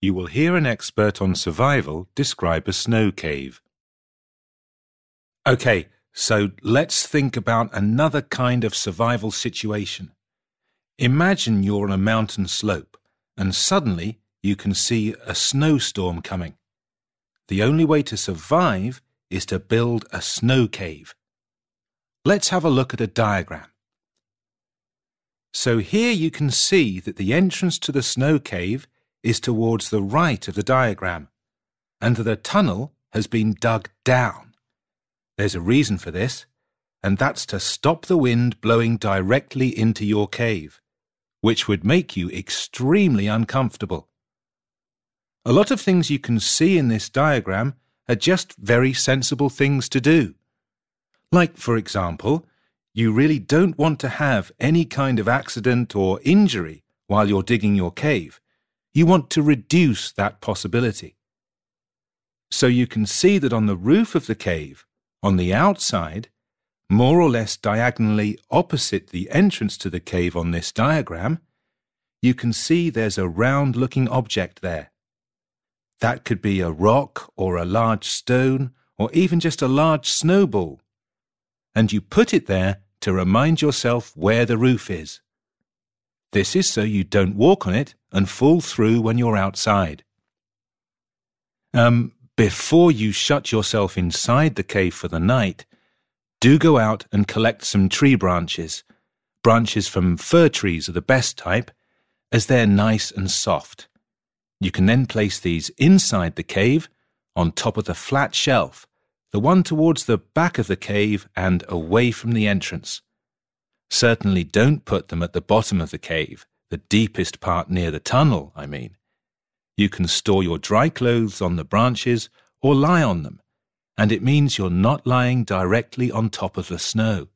you will hear an expert on survival describe a snow cave. Okay, so let's think about another kind of survival situation. Imagine you're on a mountain slope and suddenly you can see a snowstorm coming. The only way to survive is to build a snow cave. Let's have a look at a diagram. So here you can see that the entrance to the snow cave is towards the right of the diagram, and a tunnel has been dug down. There's a reason for this, and that's to stop the wind blowing directly into your cave, which would make you extremely uncomfortable. A lot of things you can see in this diagram are just very sensible things to do. Like, for example, you really don't want to have any kind of accident or injury while you're digging your cave. You want to reduce that possibility. So you can see that on the roof of the cave, on the outside, more or less diagonally opposite the entrance to the cave on this diagram, you can see there's a round looking object there. That could be a rock or a large stone or even just a large snowball and you put it there to remind yourself where the roof is. This is so you don't walk on it and fall through when you're outside. Um, before you shut yourself inside the cave for the night, do go out and collect some tree branches. Branches from fir trees are the best type, as they're nice and soft. You can then place these inside the cave on top of the flat shelf the one towards the back of the cave and away from the entrance. Certainly don't put them at the bottom of the cave, the deepest part near the tunnel, I mean. You can store your dry clothes on the branches or lie on them, and it means you're not lying directly on top of the snow.